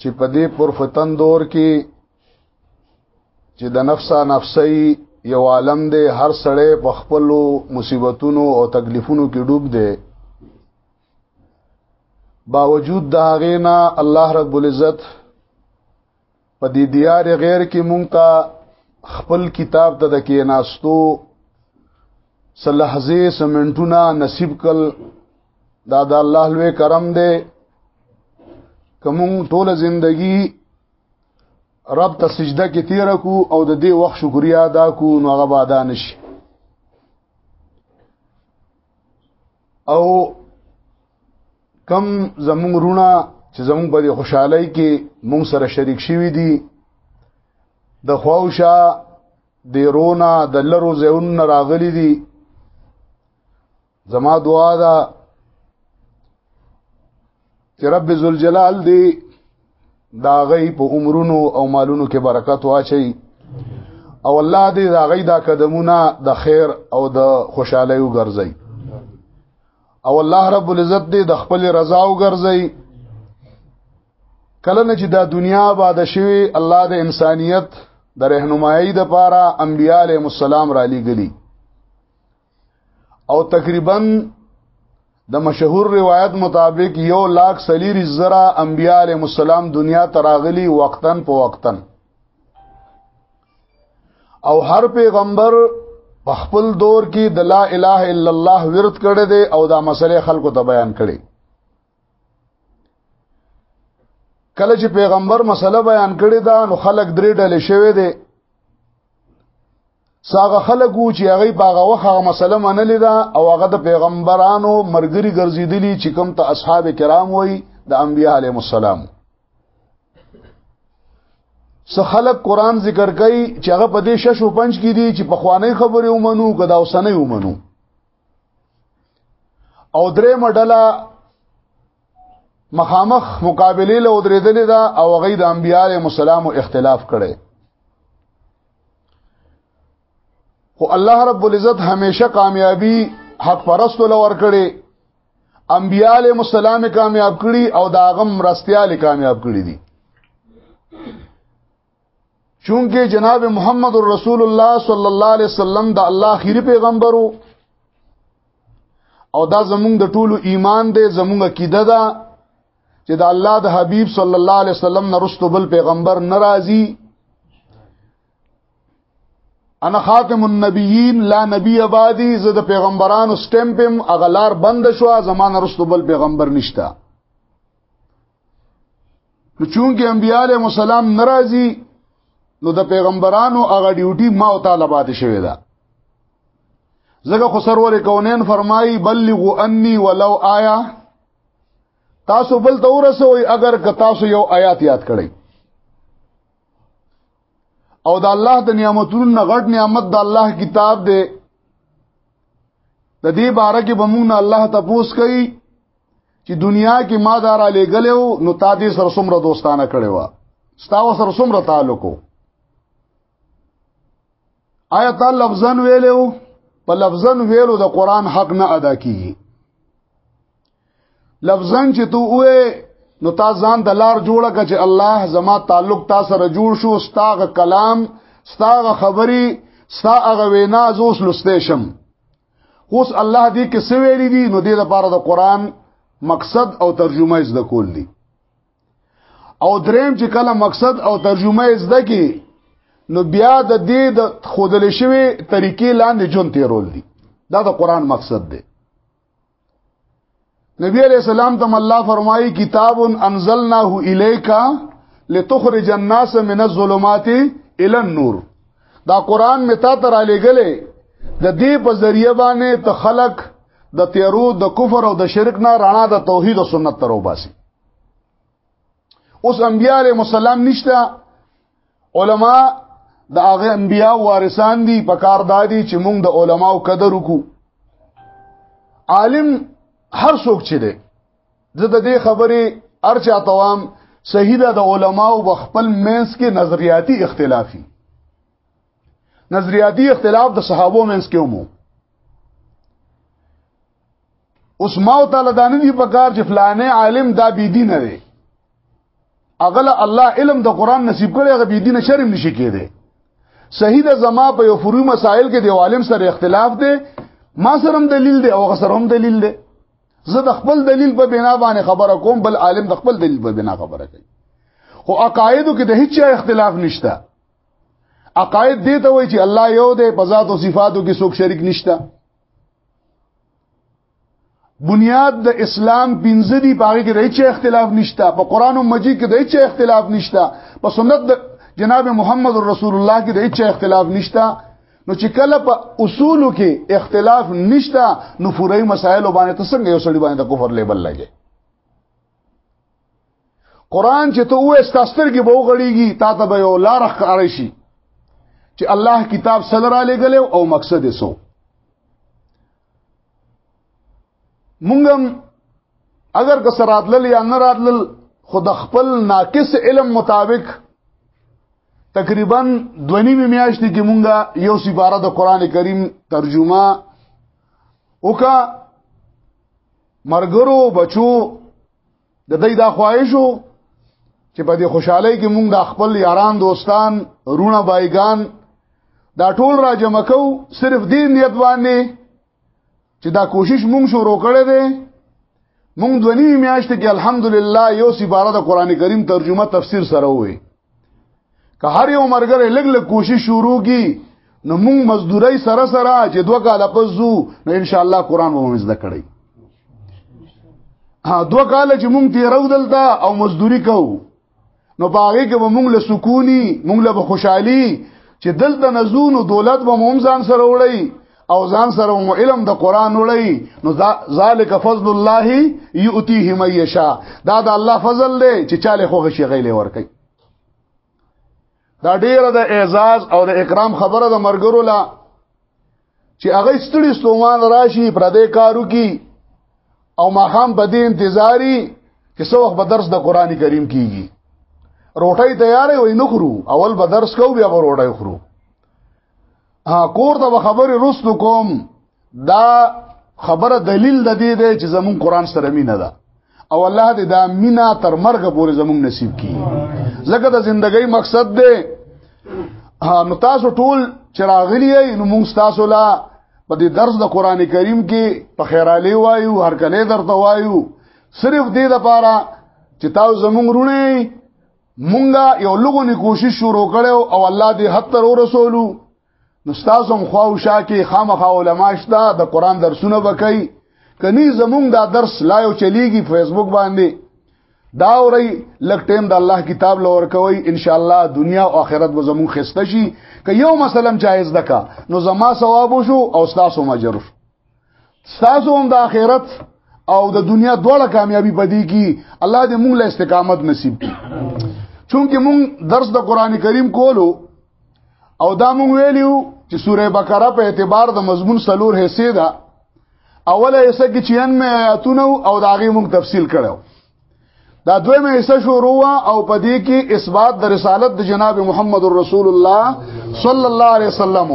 چې په دې پر فتن دور کې چې د نفسا نفسي یو عالم دی هر سړی په خپل مصیبتونو او تکلیفونو کې ډوب دی باوجود دا غینا الله رب العزت په دې دیار غیر کې مونږ ته خپل کتاب ته د کېناستو سلحزه سمنټونه نصیب کل دا د الله لوی کرم دی کوم ټول زندگی رب ته سجده کې تیر کو او د دې وخت شکریا ادا کو نو هغه بادا نشي او کم زمون رونه چې زمون په خوشحالي کې مونږ سره شریک شوي دي د خواوشا د رونا د لرو زون راغلي دي زما دعا ده چې رب ذوالجلال دی دا غي په عمرونو او مالونو کې برکت واچي او الله دې دا غي دا قدمونه د خیر او د خوشحالي وګرځي او الله رب العزت دې د خپل رضا وګرځي کله نه چې دا دنیا باد شوي الله د انسانيت د رهنمایي د پاره انبياله مسالم را لېګلي او تقریبا د مشهور روایت مطابق یو لاک سلیری زرا انبیاء علیہ السلام دنیا تراغلی وقتن په وقتن او هر پیغمبر په خپل دور کې د لا اله الا الله ورت کړي دي او دا مسله خلکو ته بیان کړي کله چې پیغمبر مسله بیان کړي دا نو خلک درې ډلې شوي دي ساغه خلک وو چې هغه باغه وخه مسله منلې ده او هغه د پیغمبرانو مرګري ګرځیدلی چې کوم ته اصحاب کرام وای د انبیاء علیهم السلام څه خلک قران ذکر کوي چې هغه په دې شش او پنج کې دي چې په خوانې خبرې ومنو کدا اوسنې ومنو او درې مډله مخامخ مقابله له درېدلې ده او غي د انبيار مسالم اختلاف کړي خو الله رب العزت همیشه کامیابی حق پرست لور کړي انبياله مسالم کامیاب کړي او داغم رستياله کامیاب کړي دي چونکه جناب محمد رسول الله صلی الله علیه وسلم د الله اخیری پیغمبر وو او دا زمونږ د ټولو ایمان دی زمونږ عقیده ده چې د الله د حبیب صلی الله علیه وسلم نه رستو بل پیغمبر ناراضي انا خاتم النبیین لا نبی آبادی زه د پیغمبرانو سټمپم اغلار بند شو زمانه رستو بل پیغمبر نشتا نو چونکه انبياله مسالم ناراضي نو د پیغمبرانو هغه ډیوټي ما او تعالی باندې شوی دا زګه خو سرور کونین فرمایي بلغوا انی ولو آیا تاسو بل ته ورسوي اگر که تاسو یو آیات یاد کړئ او د الله د نعمتونو غټ نعمت د الله کتاب دی د دې باره کې بمون الله تپوس کوي چې دنیا کې ما دارا لګلو نو تا دې سره څومره دوستانه کړې و ستاو سره څومره تعلق وو آیا تا لفظن ویلو په لفظن ویلو د قران حق نه ادا کیږي لفظن چې تو وې نو تا ځان د لار جوړه ک چې الله زما تعلق تا سره جوړ شو ستاغه کلام ستاغه خبري ستاغه وینا زوس لسته شم اوس الله دې کې څه ویل دي نو دې لپاره د قران مقصد او ترجمه زده کول دي او دریم چې کله مقصد او ترجمه زده کی نو بیا د دې د خودل شوی طریقې لاندې جون تیرول دي دا د قران مقصد دی نبی علیہ السلام تم الله فرمایي کتاب انزلناه الیک لتخرج الناس من الظلمات الى النور دا قران می تا تر لګلې د دې په ذریعہ باندې ته خلق د تیرو د کفر او د شرک نه رڼا د توحید او سنت تر وباسي اوس انبیاء علیهم السلام نشته علما د هغه انبیاء وارثان دي په کار دادي چې موږ د علماو قدر وکړو عالم هر څوک چې دی زه د دې خبرې ارچا توام صحیح ده د علماو په خپل مینس کې نظریاتي اختلافي نظریاتي اختلاف د صحابو مینس کې ومو اوس ما او تعالی دانه دی په کار چې فلانه عالم دا بی دین دی اغل الله علم د قران نصیب کړي هغه بی دین شرم نشي کېده صحیح ده زما په یو فروي مسائل کې د عالم سره اختلاف دی ما سره هم دلیل دی او سره هم دلیل دی زه د خپل دلیل په بنا باندې خبره کوم بل عالم د خپل دلیل په بنا خبره کوي خو عقایدو کې د هیڅ اختلاف نشته عقاید دې ته وایي چې الله یو دی په ذات او صفاتو کې څوک شریک نشته بنیاد د اسلام پنځه دی باغې کې د هیڅ اختلاف نشته په قران مجید کې د هیڅ اختلاف نشته په سنت د جناب محمد رسول الله کې د هیڅ اختلاف نشته نو چې کله په اصولو کې اختلاف نشته نو فوري مسائل باندې څنګه یو سړي باندې کفر لیبل لګي قران چې ته وې ستاسترګي به وغړيږي تا ته به یو لار ښکار شي چې الله کتاب سره را لګل او مقصد یې سو مونږم اگر که سراتل یا نه راتل خود خپل ناقص علم مطابق تقریبا دونی می میاشتې کې مونږه یو سپاره د قران کریم ترجمه وکا مرګرو بچو د دې دا خواهشو چې په دې خوشحالي کې مونږ د خپل یاران دوستان رونه بایگان دا ټول را جمع کو صرف دې نیت باندې چې دا کوشش مونږ شروع کړې ده مونږ دونی میاشت کې الحمدلله یو سپاره د قران کریم ترجمه تفسیر سره وې که هر یو مرګره لګ لګ کوشش شروع کی نو موږ مزدوري سره سره چې دوه کال پس زو نو ان شاء الله قران به موږ زده کړی ها دوه کال چې موږ تیرو دلته او مزدوري کوو نو باغې کې به موږ له سکونی موږ له خوشحالي چې دلته نزونو دولت به موږ ځان سره وړي او ځان سره مو علم د قران وړي نو ذالک فضل الله یؤتیه من یشاء دا د الله فضل دی چې چاله خو غشي غیلې ور کوي دا ډیره د اعزاز او د اکرام خبره د مرګرو لا چې هغه ستړي ستومان راشي پر دې کارو کې او ماخام په دې انتظاری چې څو وخت به درس د قران کریم کیږي روټي تیارې وای نو خورو اول به درس کو بیا به روټي خورو ها کور ته خبرې رسو کوم دا خبره دلیل د دې دی چې زمون قران سره مینه ده او الله دې دا مینا تر مرګ پورې زموږ نصیب کړي زکه د ژوندۍ مقصد دی نو تاسو ټول چراغلی نو موږ تاسو لا په دې درس د قران کریم کې په خیرالي وایو هر کله درته وایو صرف دې لپاره چې تاسو زموږ رونه مونږه یو لګونی کوشش شروع کړو او الله دې حتی رو رسولو نو تاسو هم خواوشا کې خامخا علما شته د قران درسونه وکړي کني زمونږ دا درس لا یو چلیږي فیسبوک باندې دا اوري لک ټیم د الله کتاب لور کوي ان شاء الله دنیا او آخرت به زمون خسته شي که یو مثلا جایز دکا نو زما ثواب شو او تاسو ماجر شو تاسو هم د آخرت او د دنیا دواړه کامیابی پدې کی الله دې موږ له استقامت نصیب کړي چونکه موږ درس د قران کریم کولو او دا موږ ویلیو چې سوره بقره په اعتبار د مضمون سلور حصے ده اوله حصہ کې 96 آیاتونه او داغه موږ تفصیل کړو دا دوی مې ایسه شروع او په دې کې اثبات د رسالت د جناب محمد رسول الله صلی الله علیه وسلم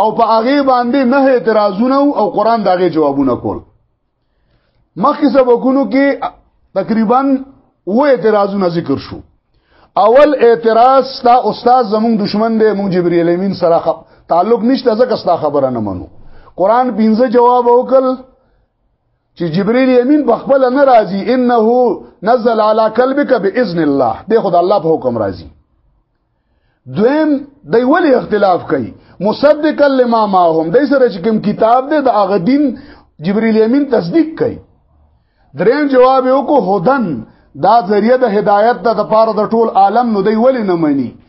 او په هغه باندې نه اعتراضونه او قران دغه جوابونه کول مخکې سبقونو کې تقریبا و اعتراضونه ذکر شو اول اعتراض تا استاد زمون دشمن دی مونږ جبرئیل امین سره خب تعلق نشته ځکه ستا خبره نه منو قران پنځه جواب وکړ چې جبريل امين په خپل نه راځي انه نزل على قلبك باذن الله دی خدای الله په حکم راځي دویم دی ولی اختلاف کوي مصدقا لما معهم دی سره چې کوم کتاب دی د هغه دین جبريل امين تصدیق کوي دریم جواب یو کو هدن دا ذریعہ د هدایت د لپاره د ټول عالم نو دی ولی نه مني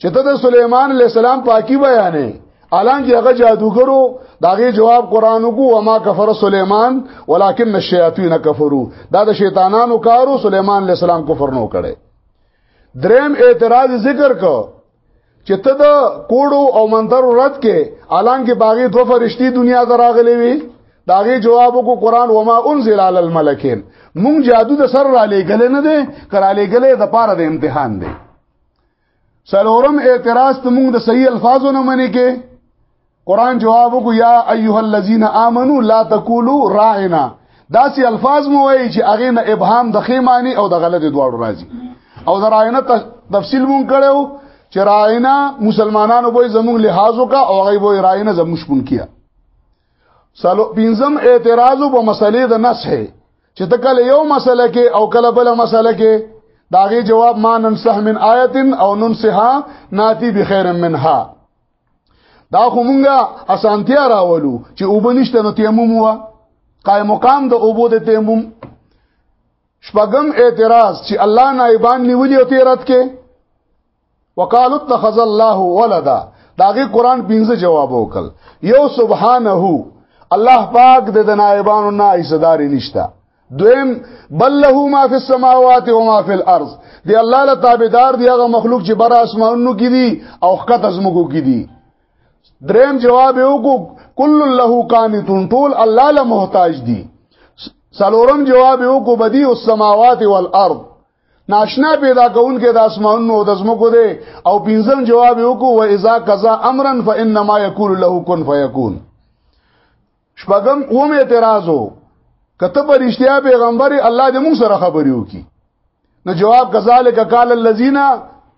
چې ته د سليمان عليه السلام پاکي بیانې الانګي هغه جادوګرو داغه جواب قران کو وما کفر سليمان ولكن الشياطين كفروا دا د شیطانانو کارو سليمان عليه السلام کفر نو کړي دریم اعتراض ذکر کو چې ته د کوړو او منتر رد کې الانګي باغی دو فرشتي دنیا دراغلي وي داغه جواب کو قران وما انزل على الملكين مونږ جادو د سر را لېګل نه دي کرا لېګل د پاره د امتحان دي سلورم اعتراض ته موږ د صحیح الفاظو نه منې کې قران جواب کو یا ایها الذین آمنو لا تقولوا راعنا داسې الفاظ مو وایي چې هغه نه ابهام د خې معنی او د غلط دواړو راځي او د راعنا تفصیل مونږ کړو چې راعنا مسلمانانو به زموږ لحاظ وکا او هغه به راعنا زموږ شپون کیا سالو پینزم اعتراض په مسلې د نسه چې ته کله یو مسله کې او کله بل مسله کې داغه جواب ما ننسح من آیت او ننسها ناتی بخیر منها دا خو مونږه اسانتیا راولو چې وبنشته نو تیمم وا قائم مقام د اوبو د تیمم شپږم اعتراض چې الله نایبان نیولی او تیرات کې وقالو اتخذ الله ولدا داغه قران پنځه جواب وکړ یو سبحانه الله پاک د نائبانو نه ایصداري نشتا دویم بل له ما فی السماوات و ما فی الارض دی الله له تابعدار دی هغه مخلوق چې بر اسمانونو کې دي او خط ازمکو کې دي دریم جواب یو کو کل له قانتون ټول الله له محتاج دي سلورم جواب یو کو بدی السماوات والارض ناشنا پیدا کونکي د اسمانونو او د زمکو دی او پنځم جواب یو کو و اذا قضا امرا فانما يقول له كن فيكون شپږم اوم اعتراض وو کته پر اشتیا پیغمبر الله دې موږ سره خبرې وکي نو جواب کذالک قال الذين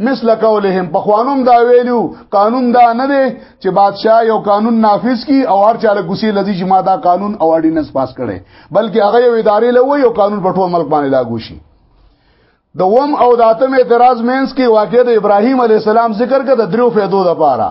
مثل قولهم په قانون دا ویلو قانون دا نه دی چې بادشاه یو قانون نافذ کی او هر چاله کوسی لذي چې ما دا قانون او اډیننس پاس کړي بلکې هغه یو ادارې له وی او قانون په ټول ملک باندې لاګو شي د وم او داتم اعتراض مینس کې واقع د ابراهیم علی السلام ذکر کړه د درو فیدو لپاره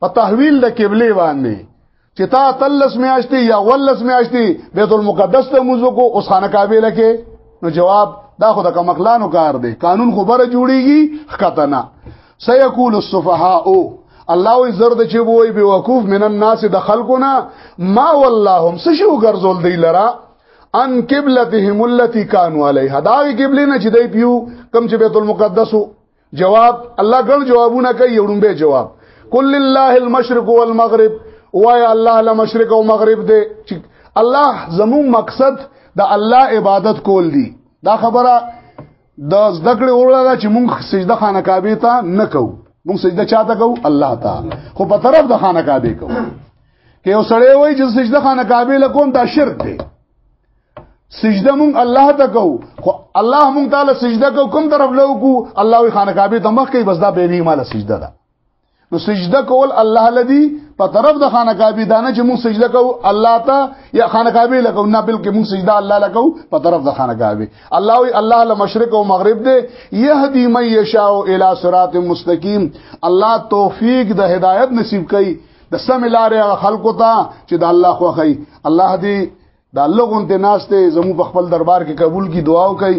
په تحویل د قبله باندې چې تا تلس میاشتي یا ولس میاشتي بیت المقدس ته موزو کو اوس خانه کعبه لکه نو جواب دا خو د کمخلانو کار دی قانون خو بره جوړیږي خطنا سيقول السفهاء الله وي زرد چې وای به وقوف من الناس د خلقنا ما واللهم سشو ګرځول دی لرا ان قبلتهم التي كانوا عليها دا قبله نه چې دی پیو کم چې بیت المقدس جواب الله ګڼ جوابونه کوي یوړم به جواب کل لله المشرق والمغرب وای الله له مشرق او مغرب دی چې الله زموږ مقصد د الله عبادت کول دي دا خبره د زده کړې وروړه ده چې مونږ سجده خانه کعبه ته نه کوو مونږ سجده چاته کوو الله ته خو په طرف د خانه کعبه کوو که یو سړی وای چې سجده خانه کعبه لکوم دا شرک دی سجده مونږ الله ته کو خو الله مونږ تعالی سجده کو کوم طرف لو کو الله وی خانه کعبه ته مخ کې بس دا به مال سجده ده نو سجده کول الله لدی په طرف د خانه کعبه دانه چې مونږ سجده کو الله ته یا خانه کعبه لکو نه بلکې مونږ سجده الله لکو په طرف د خانه کعبه الله وی الله له مشرق او مغرب دی يهدي من يشاء الى صراط مستقيم الله توفیق د هدایت نصیب کړي د سم لارې خلکو ته چې د الله خوخی الله دې دا لغون ته ناشته زمو په خپل دربار کې قبول کی دعا وکړي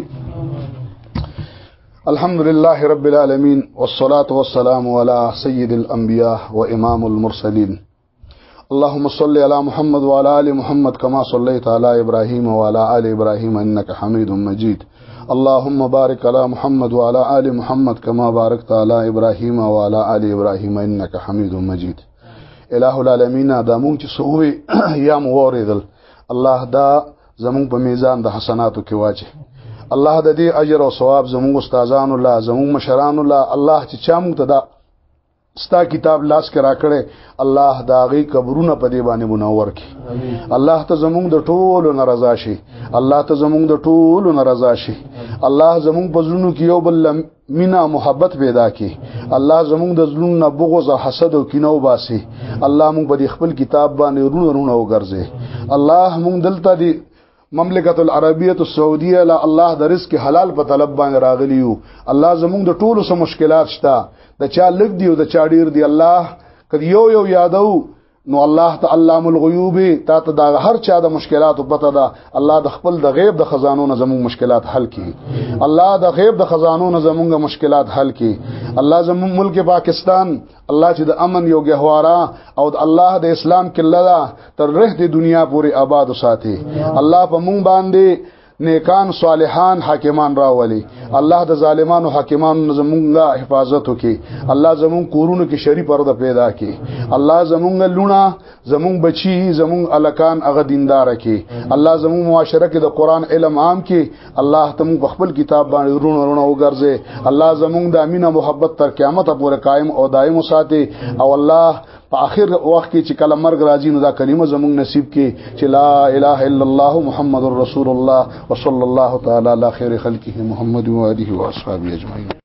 الحمدلله رب العالمین والصلاة والسلام علی سید الانبیاء و امام المرسلین اللهم صل على محمد وعلى ال محمد كما صليت على ابراهيم وعلى ال ابراهيم انك حميد مجيد اللهم بارك على محمد وعلى ال محمد كما باركت على ابراهيم وعلى ال ابراهيم انك حميد مجيد الہ العالمین دا مونږ چې سووي یا مو اوریدل الله دا زمونږ په میزان د حسناتو کې واچي الله د دې اجر او ثواب زمونږ استادان الله زمونږ مشران الله الله چې چا مونږ ته دا ستا کتاب لاس کې راکړې الله دا غي قبرونه په دې باندې منور کړي الله ته زمونږ د ټولو ناراضه شي الله ته زمونږ د ټولو ناراضه شي الله زمونږ په زړونو کې یو بل مینا محبت پیدا کی الله زموږ د ظلم نه بغض او حسد او کینه وباسي الله موږ په خپل کتاب باندې رونه رونه وګرځي الله موږ دلته دی مملکت العربیه السعودیه لا الله د رزق حلال په طلب باندې راغلی یو الله زموږ د ټولو سم مشکلات شته د چا لګ دی او د چا ډیر دی الله کدی یو یو یادو نو الله ته علام الغیوب تا ته دا هر چا د مشکلاتو پته ده الله د خپل د غیب د خزانو نه زموږ مشکلات حل کړي الله د غیب د خزانو نه زموږ مشکلات حل کړي الله زموږ ملک پاکستان الله چې د امن یو ګهوارا او د الله د اسلام کله تر رښت دنیا پورې آباد وساتي الله په مونږ باندې نیکان صالحان حاکمان راولي الله د ظالمانو حاکمانو زمونږه حفاظت وکي الله زمون کورونو کې شری پرده پیدا کړي الله زمونږه لونه زمون بچي زمون الکان هغه دیندار کړي الله زمون معاشره کې د قران علم عام کړي الله تم خپل کتاب باندې رونو رونو وګرځي الله زمون د امینه محبت تر قیامت پورې قائم او دائم وساتي او الله په اخر وخت کې چې کله مرګ راځي نو دا کلمه زموږ نصیب کې چې لا اله الا الله محمد رسول الله وصلی الله تعالی علی خیر خلقه محمد و اله و اصحابہ اجمعین